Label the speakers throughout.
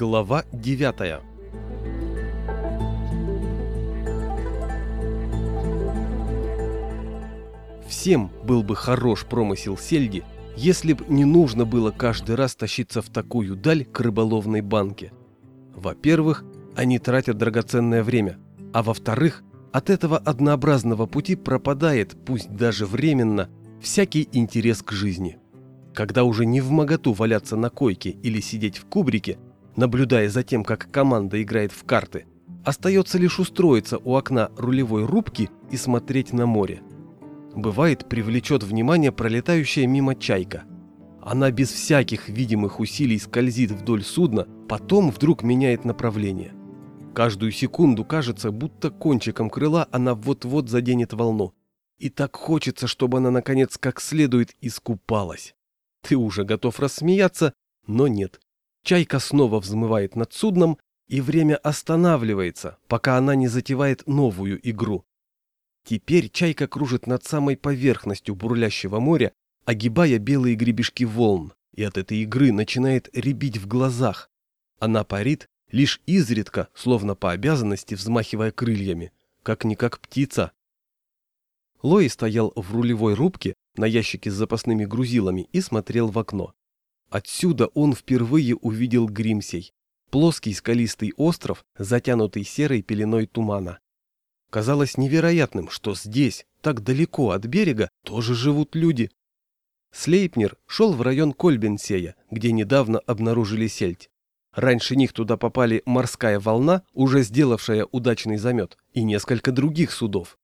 Speaker 1: Глава 9 Всем был бы хорош промысел сельди, если б не нужно было каждый раз тащиться в такую даль к рыболовной банке. Во-первых, они тратят драгоценное время, а во-вторых, от этого однообразного пути пропадает, пусть даже временно, всякий интерес к жизни. Когда уже не в моготу валяться на койке или сидеть в кубрике, наблюдая за тем, как команда играет в карты, остается лишь устроиться у окна рулевой рубки и смотреть на море. Бывает, привлечет внимание пролетающая мимо чайка. Она без всяких видимых усилий скользит вдоль судна, потом вдруг меняет направление. Каждую секунду кажется, будто кончиком крыла она вот-вот заденет волну. И так хочется, чтобы она, наконец, как следует искупалась. Ты уже готов рассмеяться, но нет. Чайка снова взмывает над судном, и время останавливается, пока она не затевает новую игру. Теперь чайка кружит над самой поверхностью бурлящего моря, огибая белые гребешки волн, и от этой игры начинает рябить в глазах. Она парит, лишь изредка, словно по обязанности, взмахивая крыльями, как-никак птица. Лои стоял в рулевой рубке на ящике с запасными грузилами и смотрел в окно. Отсюда он впервые увидел Гримсей, плоский скалистый остров, затянутый серой пеленой тумана. Казалось невероятным, что здесь, так далеко от берега, тоже живут люди. Слейпнер шел в район Кольбенсея, где недавно обнаружили сельдь. Раньше них туда попали морская волна, уже сделавшая удачный замет, и несколько других судов.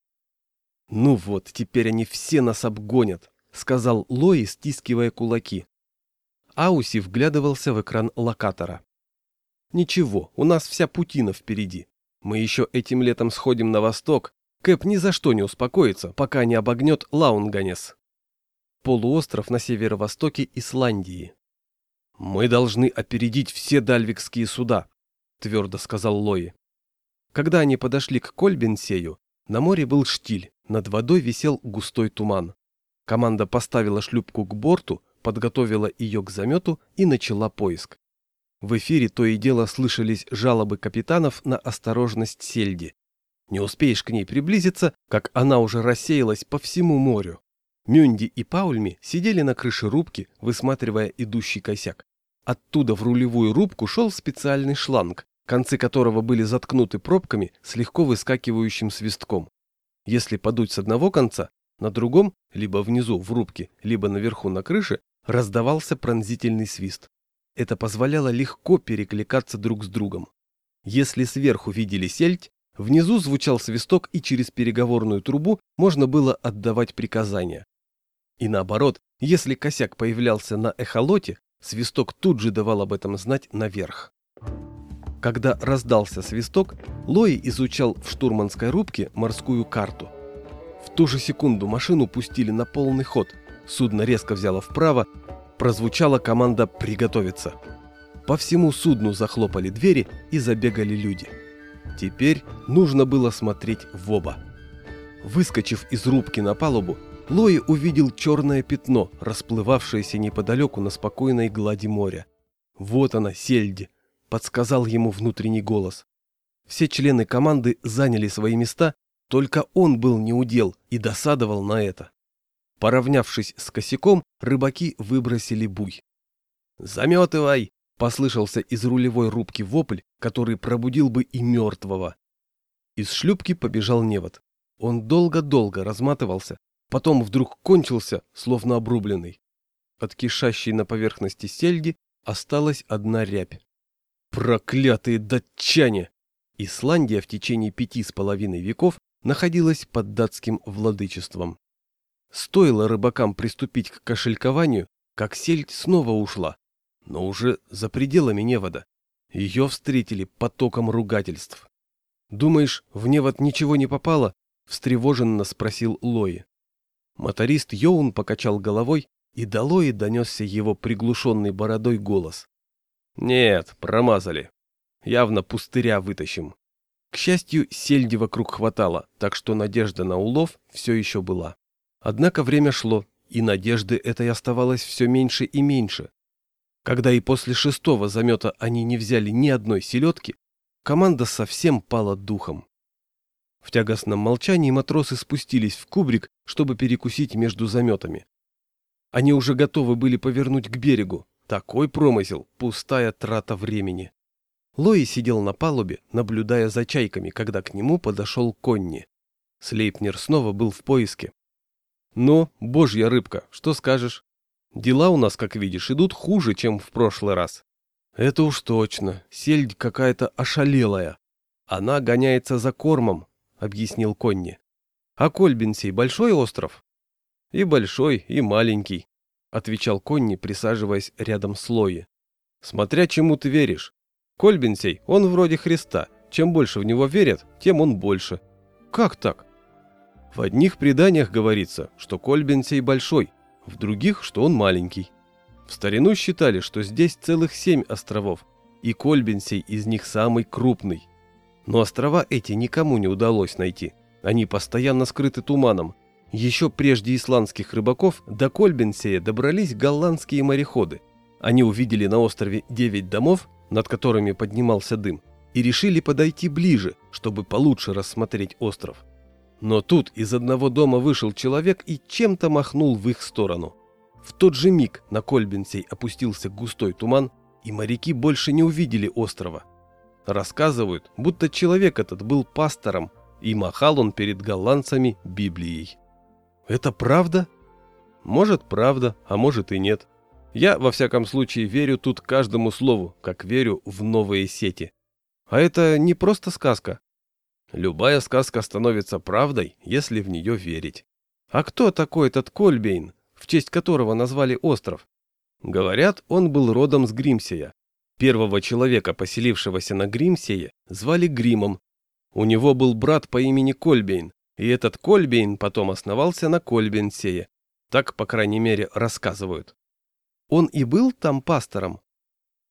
Speaker 1: «Ну вот, теперь они все нас обгонят», — сказал Лои, стискивая кулаки. Ауси вглядывался в экран локатора. «Ничего, у нас вся путина впереди. Мы еще этим летом сходим на восток. Кэп ни за что не успокоится, пока не обогнет Лаунганес. Полуостров на северо-востоке Исландии. «Мы должны опередить все дальвикские суда», — твердо сказал Лои. Когда они подошли к Кольбенсею, на море был штиль, над водой висел густой туман. Команда поставила шлюпку к борту, подготовила ее к замету и начала поиск. В эфире то и дело слышались жалобы капитанов на осторожность сельди. Не успеешь к ней приблизиться, как она уже рассеялась по всему морю. Мюнди и Паульми сидели на крыше рубки, высматривая идущий косяк. Оттуда в рулевую рубку шел специальный шланг, концы которого были заткнуты пробками с легко выскакивающим свистком. Если подуть с одного конца, на другом, либо внизу в рубке, либо наверху на крыше, раздавался пронзительный свист. Это позволяло легко перекликаться друг с другом. Если сверху видели сельдь, внизу звучал свисток и через переговорную трубу можно было отдавать приказания. И наоборот, если косяк появлялся на эхолоте, свисток тут же давал об этом знать наверх. Когда раздался свисток, Лои изучал в штурманской рубке морскую карту. В ту же секунду машину пустили на полный ход, судно резко взяло вправо, прозвучала команда «Приготовиться». По всему судну захлопали двери и забегали люди. Теперь нужно было смотреть в оба. Выскочив из рубки на палубу, Лои увидел черное пятно, расплывавшееся неподалеку на спокойной глади моря. «Вот она, сельди!» — подсказал ему внутренний голос. Все члены команды заняли свои места, только он был неудел и досадовал на это. Поравнявшись с косяком, рыбаки выбросили буй. «Заметывай!» — послышался из рулевой рубки вопль, который пробудил бы и мертвого. Из шлюпки побежал невод. Он долго-долго разматывался, потом вдруг кончился, словно обрубленный. От кишащей на поверхности сельди осталась одна рябь. Проклятые датчане! Исландия в течение пяти с половиной веков находилась под датским владычеством. Стоило рыбакам приступить к кошелькованию, как сельдь снова ушла, но уже за пределами невода. Ее встретили потоком ругательств. «Думаешь, в невод ничего не попало?» – встревоженно спросил Лои. Моторист Йоун покачал головой, и до Лои донесся его приглушенный бородой голос. «Нет, промазали. Явно пустыря вытащим». К счастью, сельди вокруг хватало, так что надежда на улов все еще была. Однако время шло, и надежды этой оставалось все меньше и меньше. Когда и после шестого замета они не взяли ни одной селедки, команда совсем пала духом. В тягостном молчании матросы спустились в кубрик, чтобы перекусить между заметами. Они уже готовы были повернуть к берегу. Такой промысел, пустая трата времени. Лои сидел на палубе, наблюдая за чайками, когда к нему подошел Конни. Слейпнер снова был в поиске. «Ну, божья рыбка, что скажешь? Дела у нас, как видишь, идут хуже, чем в прошлый раз». «Это уж точно. Сельдь какая-то ошалелая. Она гоняется за кормом, — объяснил Конни. «А Кольбинсей большой остров?» «И большой, и маленький», — отвечал Конни, присаживаясь рядом с Лои. «Смотря чему ты веришь. Кольбинсей, он вроде Христа. Чем больше в него верят, тем он больше». «Как так?» В одних преданиях говорится, что Кольбинсей большой, в других, что он маленький. В старину считали, что здесь целых семь островов, и Кольбинсей из них самый крупный. Но острова эти никому не удалось найти. Они постоянно скрыты туманом. Еще прежде исландских рыбаков до Кольбенсея добрались голландские мореходы. Они увидели на острове девять домов, над которыми поднимался дым, и решили подойти ближе, чтобы получше рассмотреть остров. Но тут из одного дома вышел человек и чем-то махнул в их сторону. В тот же миг на Кольбенсей опустился густой туман, и моряки больше не увидели острова – Рассказывают, будто человек этот был пастором, и махал он перед голландцами Библией. Это правда? Может, правда, а может и нет. Я, во всяком случае, верю тут каждому слову, как верю в новые сети. А это не просто сказка. Любая сказка становится правдой, если в нее верить. А кто такой этот Кольбейн, в честь которого назвали остров? Говорят, он был родом с Гримсея, Первого человека, поселившегося на Гримсее, звали Гримом. У него был брат по имени Кольбейн, и этот Кольбейн потом основался на Кольбейнсее. Так, по крайней мере, рассказывают. Он и был там пастором?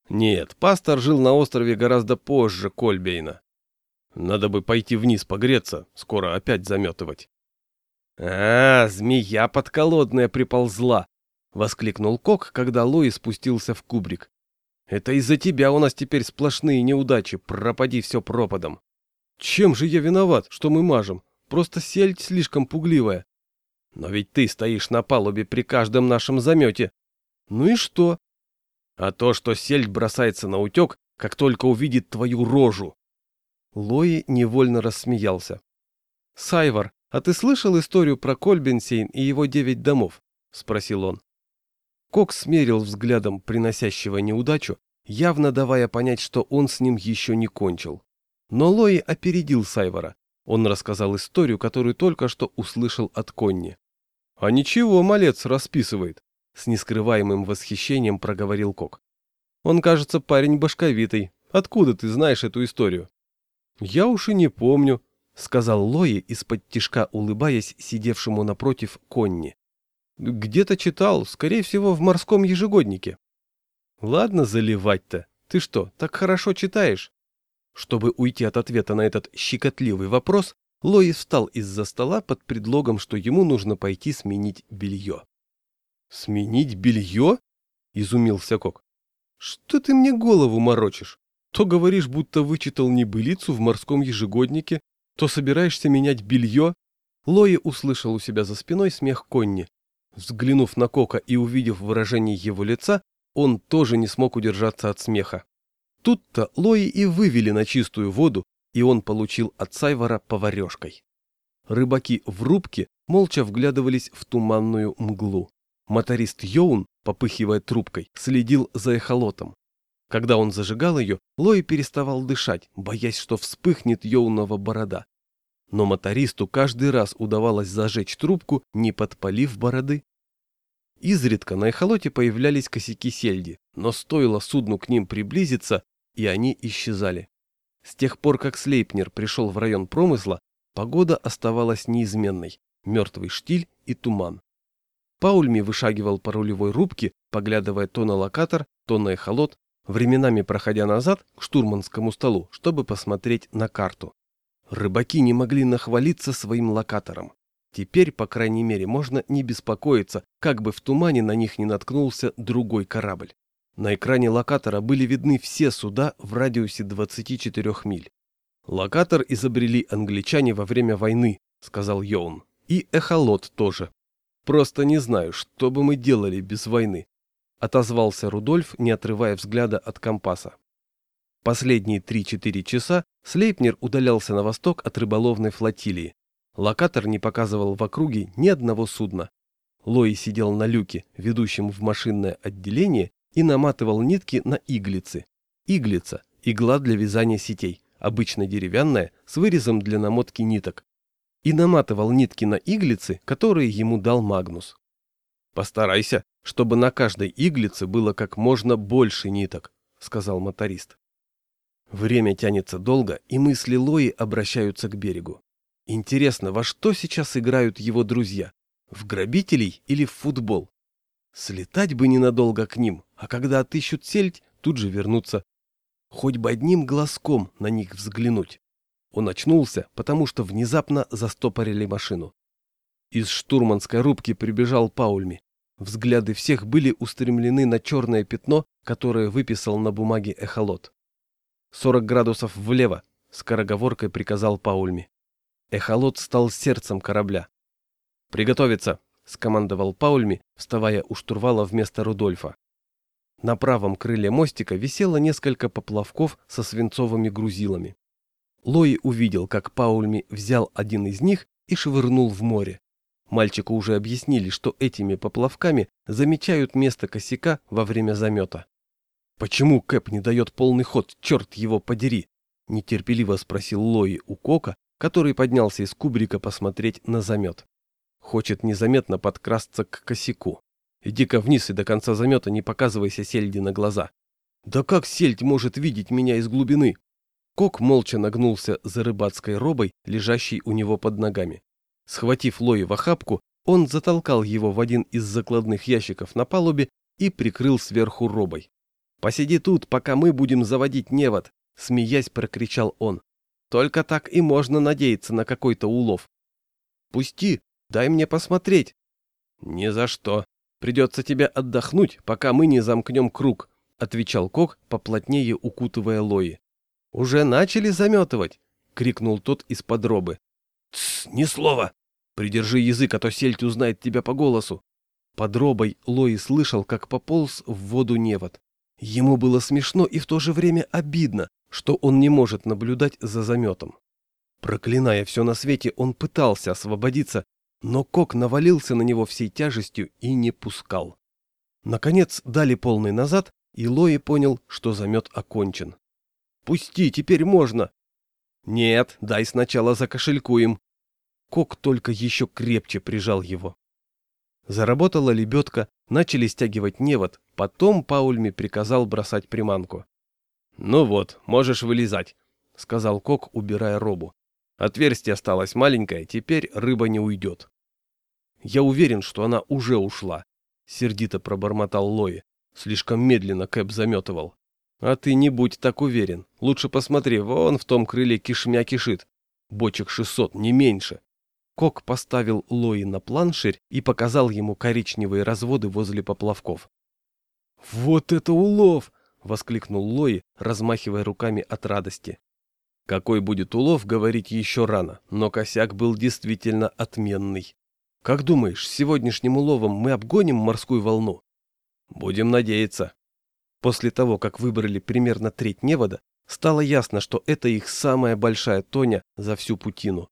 Speaker 1: Нет, пастор жил на острове гораздо позже Кольбейна. Надо бы пойти вниз погреться, скоро опять заметывать. «А, змея подколодная приползла!» — воскликнул Кок, когда Лои спустился в кубрик. Это из-за тебя у нас теперь сплошные неудачи, пропади все пропадом. Чем же я виноват, что мы мажем? Просто сельдь слишком пугливая. Но ведь ты стоишь на палубе при каждом нашем замете. Ну и что? А то, что сельдь бросается на утек, как только увидит твою рожу. Лои невольно рассмеялся. Сайвар, а ты слышал историю про Кольбенсейн и его девять домов? Спросил он. Кокс смерил взглядом приносящего неудачу, явно давая понять, что он с ним еще не кончил. Но Лои опередил Сайвора. Он рассказал историю, которую только что услышал от Конни. «А ничего, малец расписывает», — с нескрываемым восхищением проговорил Кок. «Он, кажется, парень башковитый. Откуда ты знаешь эту историю?» «Я уж и не помню», — сказал Лои, из-под тишка улыбаясь сидевшему напротив Конни. Где-то читал, скорее всего, в морском ежегоднике. Ладно заливать-то. Ты что, так хорошо читаешь? Чтобы уйти от ответа на этот щекотливый вопрос, Лоис встал из-за стола под предлогом, что ему нужно пойти сменить белье. «Сменить белье?» – изумился Кок. «Что ты мне голову морочишь? То говоришь, будто вычитал небылицу в морском ежегоднике, то собираешься менять белье?» Лои услышал у себя за спиной смех Конни. Взглянув на Кока и увидев выражение его лица, он тоже не смог удержаться от смеха. Тут-то Лои и вывели на чистую воду, и он получил от Сайвара поварешкой. Рыбаки в рубке молча вглядывались в туманную мглу. Моторист Йоун, попыхивая трубкой, следил за эхолотом. Когда он зажигал ее, Лои переставал дышать, боясь, что вспыхнет Йоунова борода но мотористу каждый раз удавалось зажечь трубку, не подпалив бороды. Изредка на эхолоте появлялись косяки сельди, но стоило судну к ним приблизиться, и они исчезали. С тех пор, как Слейпнер пришел в район промысла, погода оставалась неизменной – мертвый штиль и туман. Паульми вышагивал по рулевой рубке, поглядывая то на локатор, то на эхолот, временами проходя назад к штурманскому столу, чтобы посмотреть на карту. Рыбаки не могли нахвалиться своим локатором. Теперь, по крайней мере, можно не беспокоиться, как бы в тумане на них не наткнулся другой корабль. На экране локатора были видны все суда в радиусе 24 миль. «Локатор изобрели англичане во время войны», — сказал Йоун. «И эхолот тоже. Просто не знаю, что бы мы делали без войны», — отозвался Рудольф, не отрывая взгляда от компаса. Последние 3-4 часа Слейпнер удалялся на восток от рыболовной флотилии. Локатор не показывал в округе ни одного судна. Лои сидел на люке, ведущем в машинное отделение, и наматывал нитки на иглицы. Иглица – игла для вязания сетей, обычно деревянная, с вырезом для намотки ниток. И наматывал нитки на иглицы, которые ему дал Магнус. «Постарайся, чтобы на каждой иглице было как можно больше ниток», – сказал моторист. Время тянется долго, и мысли Лои обращаются к берегу. Интересно, во что сейчас играют его друзья? В грабителей или в футбол? Слетать бы ненадолго к ним, а когда отыщут сельдь, тут же вернуться. Хоть бы одним глазком на них взглянуть. Он очнулся, потому что внезапно застопорили машину. Из штурманской рубки прибежал Паульми. Взгляды всех были устремлены на черное пятно, которое выписал на бумаге эхолот. «Сорок градусов влево», — скороговоркой приказал Паульми. Эхолот стал сердцем корабля. «Приготовиться!» — скомандовал Паульми, вставая у штурвала вместо Рудольфа. На правом крыле мостика висело несколько поплавков со свинцовыми грузилами. Лои увидел, как Паульми взял один из них и швырнул в море. Мальчику уже объяснили, что этими поплавками замечают место косяка во время замета. «Почему Кэп не дает полный ход, черт его подери?» – нетерпеливо спросил Лои у Кока, который поднялся из кубрика посмотреть на замет. Хочет незаметно подкрасться к косяку. Иди-ка вниз и до конца замета не показывайся сельди на глаза. Да как сельдь может видеть меня из глубины? Кок молча нагнулся за рыбацкой робой, лежащей у него под ногами. Схватив Лои в охапку, он затолкал его в один из закладных ящиков на палубе и прикрыл сверху робой. «Посиди тут, пока мы будем заводить невод», — смеясь прокричал он. Только так и можно надеяться на какой-то улов. Пусти, дай мне посмотреть. Ни за что. Придется тебе отдохнуть, пока мы не замкнем круг, отвечал Кок, поплотнее укутывая Лои. Уже начали заметывать, крикнул тот из-под робы. Тсс, ни слова. Придержи язык, а то сельдь узнает тебя по голосу. Под робой Лои слышал, как пополз в воду невод. Ему было смешно и в то же время обидно, что он не может наблюдать за заметом. Проклиная все на свете, он пытался освободиться, но Кок навалился на него всей тяжестью и не пускал. Наконец дали полный назад, и Лои понял, что замет окончен. «Пусти, теперь можно!» «Нет, дай сначала закошелькуем!» Кок только еще крепче прижал его. Заработала лебедка, начали стягивать невод, потом Паульми приказал бросать приманку. «Ну вот, можешь вылезать», — сказал Кок, убирая робу. «Отверстие осталось маленькое, теперь рыба не уйдет». «Я уверен, что она уже ушла», — сердито пробормотал Лои. Слишком медленно Кэп заметывал. «А ты не будь так уверен. Лучше посмотри, вон в том крыле кишмя кишит. Бочек шестьсот, не меньше». Кок поставил Лои на планширь и показал ему коричневые разводы возле поплавков. «Вот это улов!» воскликнул Лои, размахивая руками от радости. Какой будет улов, говорить еще рано, но косяк был действительно отменный. Как думаешь, сегодняшним уловом мы обгоним морскую волну? Будем надеяться. После того, как выбрали примерно треть невода, стало ясно, что это их самая большая тоня за всю путину.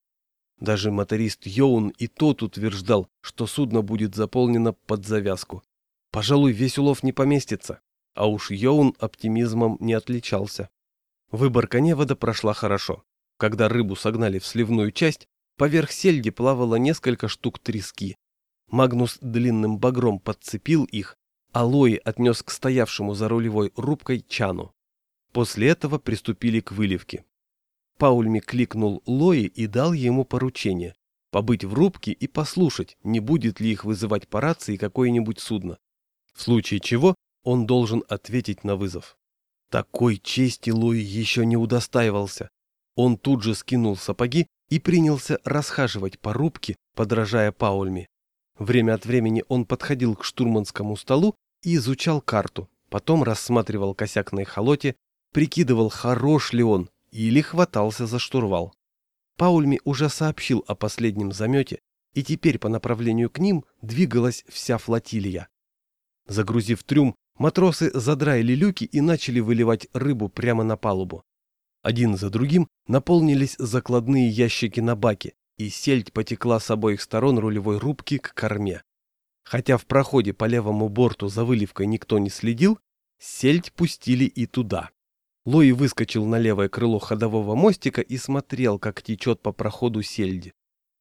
Speaker 1: Даже моторист Йоун и тот утверждал, что судно будет заполнено под завязку. Пожалуй, весь улов не поместится. А уж Йоун оптимизмом не отличался. Выборка невода прошла хорошо. Когда рыбу согнали в сливную часть, поверх сельди плавало несколько штук трески. Магнус длинным багром подцепил их, а Лои отнес к стоявшему за рулевой рубкой чану. После этого приступили к выливке. Паульми кликнул Лои и дал ему поручение – побыть в рубке и послушать, не будет ли их вызывать по рации какое-нибудь судно. В случае чего он должен ответить на вызов. Такой чести Луи еще не удостаивался. Он тут же скинул сапоги и принялся расхаживать по рубке, подражая Паульме. Время от времени он подходил к штурманскому столу и изучал карту, Потом рассматривал косяк на эхолоте, прикидывал, хорош ли он, или хватался за штурвал. Паульми уже сообщил о последнем замете, и теперь по направлению к ним двигалась вся флотилия. Загрузив трюм, матросы задраили люки и начали выливать рыбу прямо на палубу. Один за другим наполнились закладные ящики на баке, и сельдь потекла с обоих сторон рулевой рубки к корме. Хотя в проходе по левому борту за выливкой никто не следил, сельдь пустили и туда. Лои выскочил на левое крыло ходового мостика и смотрел, как течет по проходу сельди.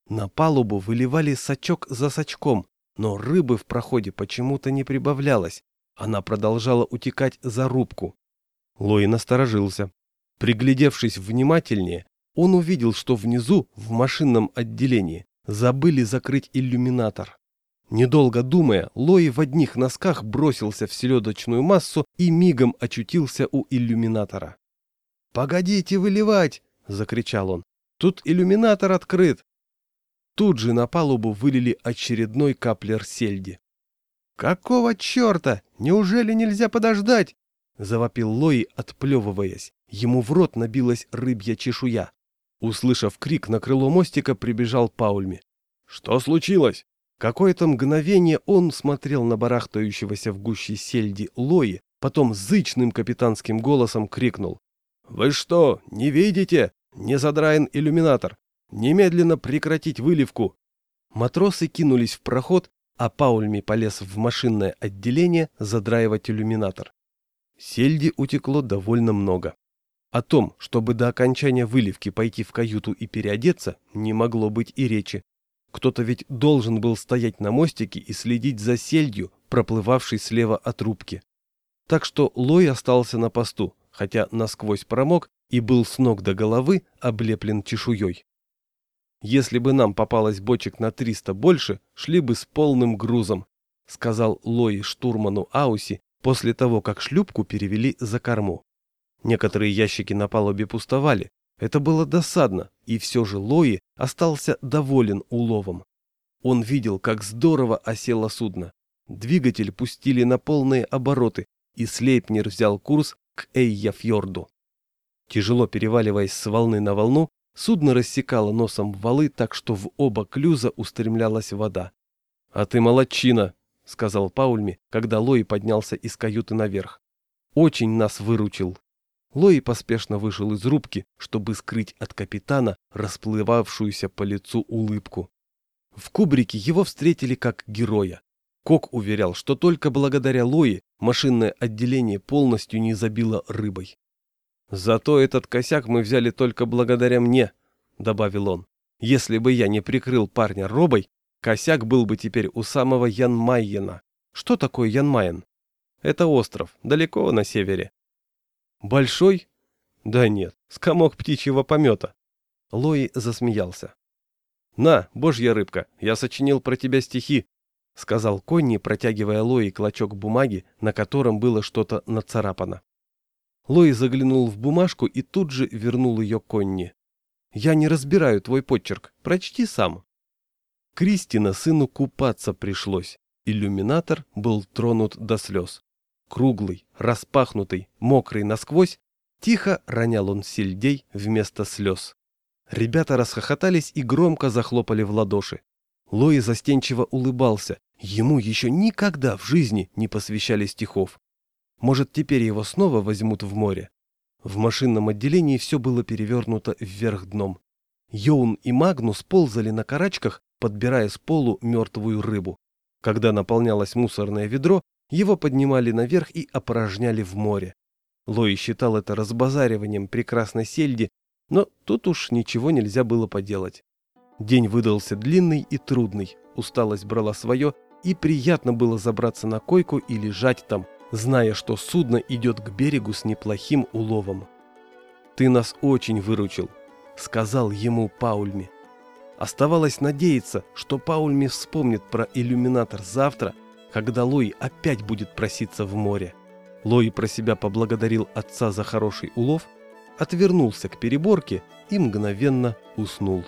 Speaker 1: На палубу выливали сачок за сачком, но рыбы в проходе почему-то не прибавлялось. Она продолжала утекать за рубку. Лои насторожился. Приглядевшись внимательнее, он увидел, что внизу, в машинном отделении, забыли закрыть иллюминатор. Недолго думая, Лои в одних носках бросился в селедочную массу и мигом очутился у иллюминатора. «Погодите выливать!» — закричал он. «Тут иллюминатор открыт!» Тут же на палубу вылили очередной каплер сельди. «Какого черта? Неужели нельзя подождать?» — завопил Лои, отплевываясь. Ему в рот набилась рыбья чешуя. Услышав крик, на крыло мостика прибежал Паульми. «Что случилось?» Какое-то мгновение он смотрел на барахтающегося в гуще сельди Лои, потом зычным капитанским голосом крикнул. «Вы что, не видите? Не задраен иллюминатор! Немедленно прекратить выливку!» Матросы кинулись в проход, а Паульми полез в машинное отделение задраивать иллюминатор. Сельди утекло довольно много. О том, чтобы до окончания выливки пойти в каюту и переодеться, не могло быть и речи. Кто-то ведь должен был стоять на мостике и следить за сельдью, проплывавшей слева от рубки. Так что Лой остался на посту, хотя насквозь промок и был с ног до головы облеплен чешуей. Если бы нам попалось бочек на 300 больше, шли бы с полным грузом, сказал Лои штурману Ауси после того, как шлюпку перевели за корму. Некоторые ящики на палубе пустовали. Это было досадно, и все же Лои остался доволен уловом. Он видел, как здорово осело судно. Двигатель пустили на полные обороты, и Слейпнер взял курс к Эйяфьорду. Тяжело переваливаясь с волны на волну, судно рассекало носом валы так, что в оба клюза устремлялась вода. «А ты молодчина!» — сказал Паульми, когда Лои поднялся из каюты наверх. «Очень нас выручил!» Лои поспешно вышел из рубки, чтобы скрыть от капитана расплывавшуюся по лицу улыбку. В кубрике его встретили как героя. Кок уверял, что только благодаря Лои машинное отделение полностью не забило рыбой. «Зато этот косяк мы взяли только благодаря мне», — добавил он. «Если бы я не прикрыл парня робой, косяк был бы теперь у самого Янмайена. Что такое Янмайен? Это остров, далеко на севере. Большой? Да нет, скомок птичьего помета. Лои засмеялся. «На, божья рыбка, я сочинил про тебя стихи», — сказал Конни, протягивая Лои клочок бумаги, на котором было что-то нацарапано. Лои заглянул в бумажку и тут же вернул ее Конни. «Я не разбираю твой подчерк, прочти сам». Кристина сыну купаться пришлось. Иллюминатор был тронут до слез. Круглый, распахнутый, мокрый насквозь, тихо ронял он сельдей вместо слез. Ребята расхохотались и громко захлопали в ладоши. Лои застенчиво улыбался. Ему еще никогда в жизни не посвящали стихов. Может, теперь его снова возьмут в море? В машинном отделении все было перевернуто вверх дном. Йоун и Магнус ползали на карачках, подбирая с полу мертвую рыбу. Когда наполнялось мусорное ведро, его поднимали наверх и опорожняли в море. Лои считал это разбазариванием прекрасной сельди, но тут уж ничего нельзя было поделать. День выдался длинный и трудный, усталость брала свое, и приятно было забраться на койку и лежать там, зная, что судно идет к берегу с неплохим уловом. «Ты нас очень выручил», — сказал ему Паульми. Оставалось надеяться, что Паульми вспомнит про иллюминатор завтра когда Лои опять будет проситься в море. Лои про себя поблагодарил отца за хороший улов, отвернулся к переборке и мгновенно уснул.